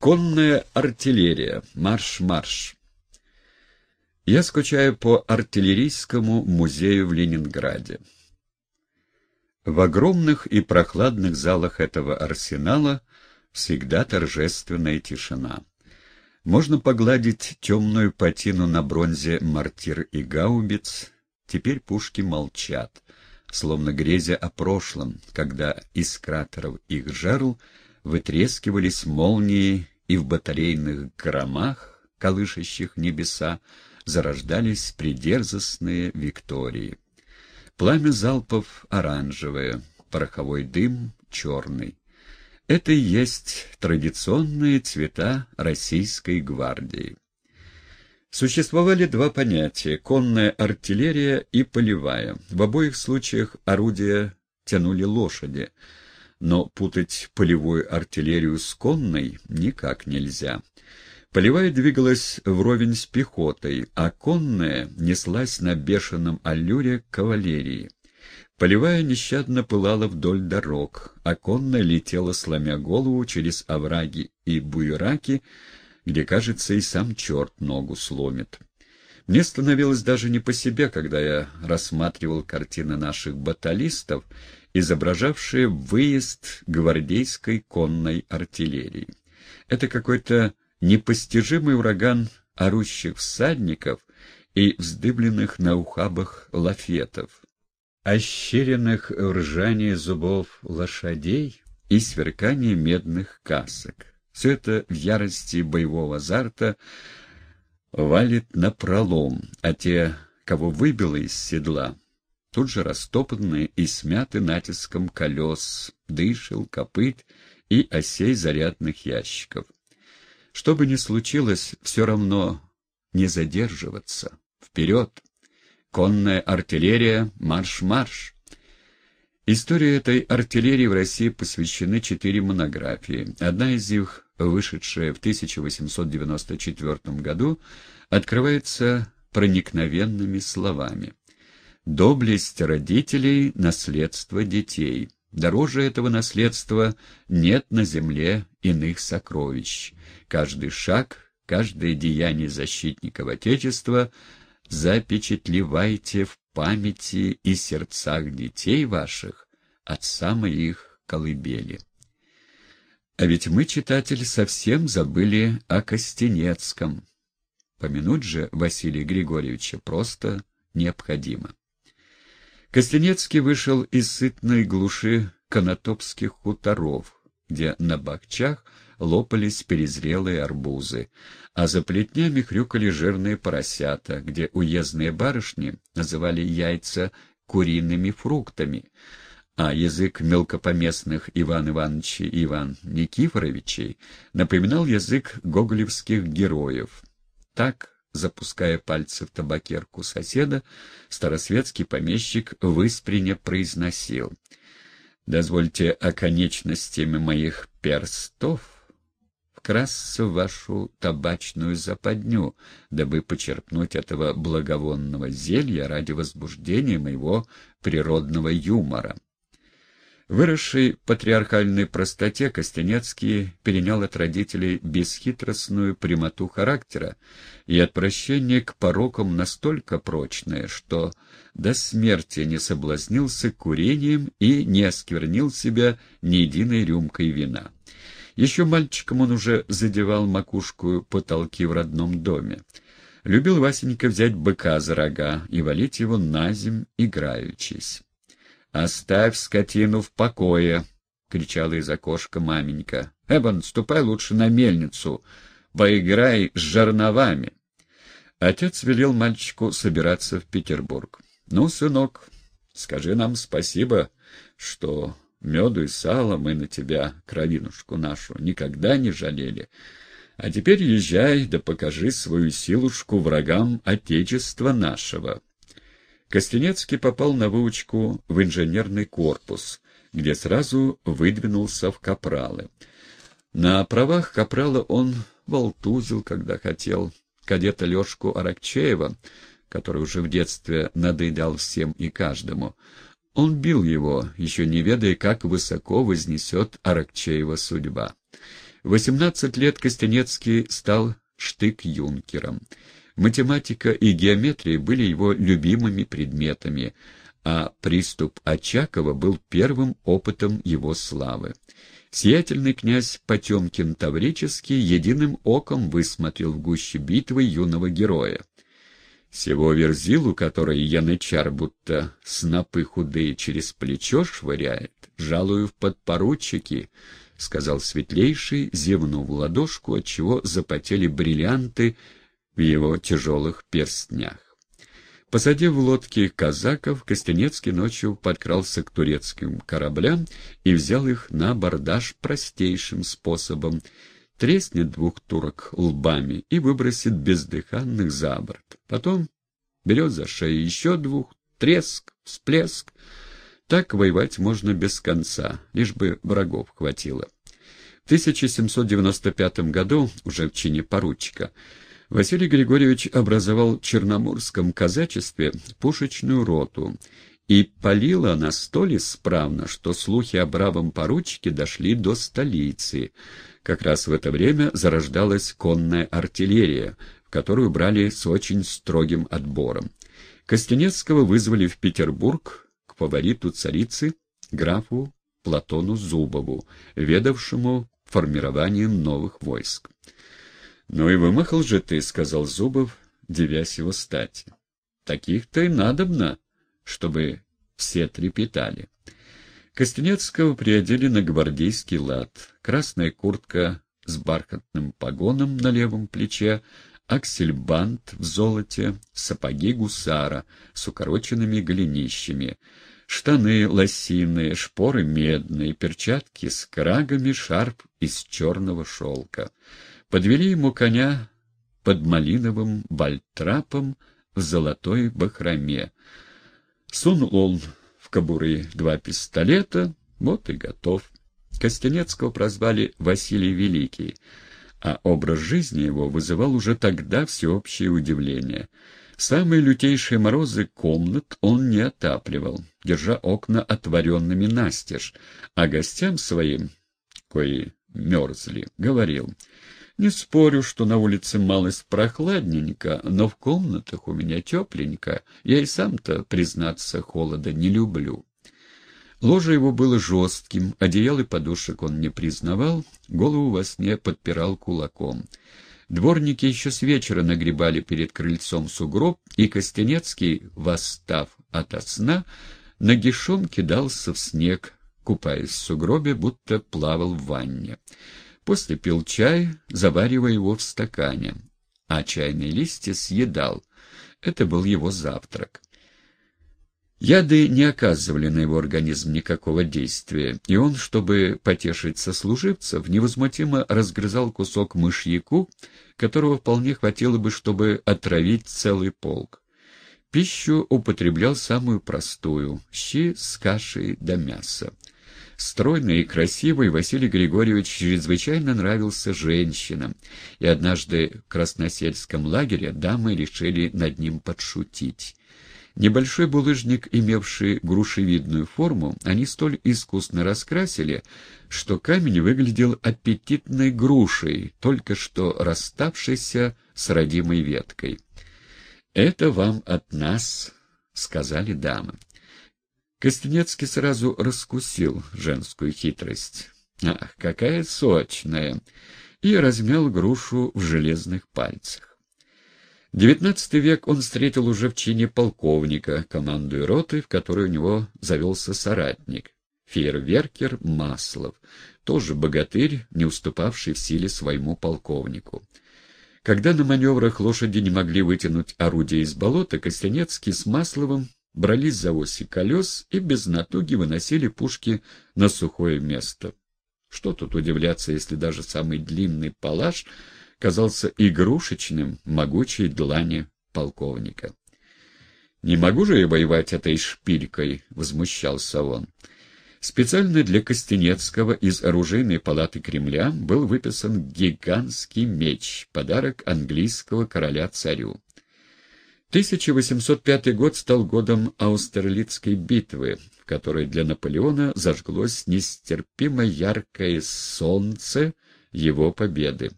Конная артиллерия. Марш-марш. Я скучаю по артиллерийскому музею в Ленинграде. В огромных и прохладных залах этого арсенала всегда торжественная тишина. Можно погладить темную патину на бронзе мортир и гаубиц. Теперь пушки молчат, словно грезя о прошлом, когда из кратеров их жерл вытрескивались молнии и в батарейных громах, колышащих небеса, зарождались придерзостные виктории. Пламя залпов оранжевое, пороховой дым черный. Это и есть традиционные цвета российской гвардии. Существовали два понятия — конная артиллерия и полевая. В обоих случаях орудия тянули лошади — но путать полевую артиллерию с конной никак нельзя. Полевая двигалась вровень с пехотой, а конная неслась на бешеном аллюре кавалерии. Полевая нещадно пылала вдоль дорог, а конная летела, сломя голову, через овраги и буераки, где, кажется, и сам черт ногу сломит. Мне становилось даже не по себе, когда я рассматривал картины наших баталистов, изображавшие выезд гвардейской конной артиллерии. Это какой-то непостижимый ураган орущих всадников и вздыбленных на ухабах лафетов, ощеренных в ржании зубов лошадей и сверкание медных касок. Все это в ярости боевого азарта валит на пролом, а те, кого выбило из седла, тут же растоптанные и смяты натиском колес, дышел, копыт и осей зарядных ящиков. Что бы ни случилось, все равно не задерживаться. Вперед! Конная артиллерия, марш-марш! Истории этой артиллерии в России посвящены четыре монографии. Одна из них, вышедшая в 1894 году, открывается проникновенными словами. Доблесть родителей — наследство детей. Дороже этого наследства нет на земле иных сокровищ. Каждый шаг, каждое деяние защитников Отечества запечатлевайте в памяти и сердцах детей ваших от самой их колыбели. А ведь мы, читатель, совсем забыли о Костенецком. Помянуть же Василия Григорьевича просто необходимо. Костенецкий вышел из сытной глуши конотопских хуторов, где на бахчах лопались перезрелые арбузы, а за плетнями хрюкали жирные поросята, где уездные барышни называли яйца куриными фруктами, а язык мелкопоместных Иван Ивановичей и Иван Никифоровичей напоминал язык гоголевских героев. Так запуская пальцы в табакерку соседа, старосветский помещик высприне произносил. «Дозвольте оконечностями моих перстов вкрасться в вашу табачную западню, дабы почерпнуть этого благовонного зелья ради возбуждения моего природного юмора». Выросший в патриархальной простоте, Костенецкий перенял от родителей бесхитростную прямоту характера и отвращение к порокам настолько прочное, что до смерти не соблазнился курением и не осквернил себя ни единой рюмкой вина. Еще мальчиком он уже задевал макушку потолки в родном доме. Любил Васенька взять быка за рога и валить его на земь, играючись. «Оставь скотину в покое!» — кричала из окошка маменька. «Эбон, ступай лучше на мельницу, поиграй с жерновами!» Отец велел мальчику собираться в Петербург. «Ну, сынок, скажи нам спасибо, что меду и сала мы на тебя, кровинушку нашу, никогда не жалели. А теперь езжай да покажи свою силушку врагам Отечества нашего». Костенецкий попал на выучку в инженерный корпус, где сразу выдвинулся в капралы. На правах капрала он волтузил, когда хотел. Кадета Лешку Аракчеева, который уже в детстве надоедал всем и каждому, он бил его, еще не ведая, как высоко вознесет Аракчеева судьба. В 18 лет Костенецкий стал штык-юнкером. Математика и геометрия были его любимыми предметами, а приступ Очакова был первым опытом его славы. Сиятельный князь Потемкин Таврический единым оком высмотрел в гуще битвы юного героя. Всего верзилу, который янычар будто снопы худые через плечо швыряет, жалую в подпоручики, — сказал светлейший, зевнув в ладошку, отчего запотели бриллианты в его тяжелых перстнях. Посадив в лодки казаков, Костенецкий ночью подкрался к турецким кораблям и взял их на абордаж простейшим способом. Треснет двух турок лбами и выбросит бездыханных за борт. Потом берет за шею еще двух, треск, всплеск. Так воевать можно без конца, лишь бы врагов хватило. В 1795 году, уже в чине поручика, Василий Григорьевич образовал в Черноморском казачестве пушечную роту, и палила она столь исправно, что слухи о бравом поручике дошли до столицы. Как раз в это время зарождалась конная артиллерия, в которую брали с очень строгим отбором. Костенецкого вызвали в Петербург к фавориту царицы, графу Платону Зубову, ведавшему формированием новых войск. «Ну и вымахал же ты», — сказал Зубов, девясь его стати. «Таких-то и надобно, чтобы все трепетали». Костенецкого приодели на гвардейский лад. Красная куртка с бархатным погоном на левом плече, аксельбант в золоте, сапоги гусара с укороченными голенищами, штаны лосиные, шпоры медные, перчатки с крагами, шарп из черного шелка. Подвели ему коня под малиновым бальтрапом в золотой бахроме. Сунул он в кобуры два пистолета, вот и готов. Костенецкого прозвали Василий Великий, а образ жизни его вызывал уже тогда всеобщее удивление. Самые лютейшие морозы комнат он не отапливал, держа окна отворенными настежь, а гостям своим, кои мерзли, говорил — не спорю, что на улице малость прохладненько, но в комнатах у меня тепленько. Я и сам-то, признаться, холода не люблю. Ложе его было жестким, одеял и подушек он не признавал, голову во сне подпирал кулаком. Дворники еще с вечера нагребали перед крыльцом сугроб, и Костенецкий, восстав ото сна, нагишом кидался в снег, купаясь в сугробе, будто плавал в ванне. После пил чай, заваривая его в стакане, а чайные листья съедал. Это был его завтрак. Яды не оказывали на его организм никакого действия, и он, чтобы потешить сослуживцев, невозмутимо разгрызал кусок мышьяку, которого вполне хватило бы, чтобы отравить целый полк. Пищу употреблял самую простую — щи с кашей да мяса. Стройный и красивый Василий Григорьевич чрезвычайно нравился женщинам, и однажды в Красносельском лагере дамы решили над ним подшутить. Небольшой булыжник, имевший грушевидную форму, они столь искусно раскрасили, что камень выглядел аппетитной грушей, только что расставшейся с родимой веткой. «Это вам от нас», — сказали дамы. Костенецкий сразу раскусил женскую хитрость. Ах, какая сочная! И размял грушу в железных пальцах. Девятнадцатый век он встретил уже в чине полковника, командуя роты, в которой у него завелся соратник, фейерверкер Маслов, тоже богатырь, не уступавший в силе своему полковнику. Когда на маневрах лошади не могли вытянуть орудие из болота, Костенецкий с Масловым брались за оси колес и без натуги выносили пушки на сухое место. Что тут удивляться, если даже самый длинный палаш казался игрушечным могучей длани полковника. «Не могу же я воевать этой шпилькой», — возмущался он. Специально для Костенецкого из оружейной палаты Кремля был выписан гигантский меч, подарок английского короля царю. 1805 год стал годом Аустерлицкой битвы, в которой для Наполеона зажглось нестерпимо яркое солнце его победы.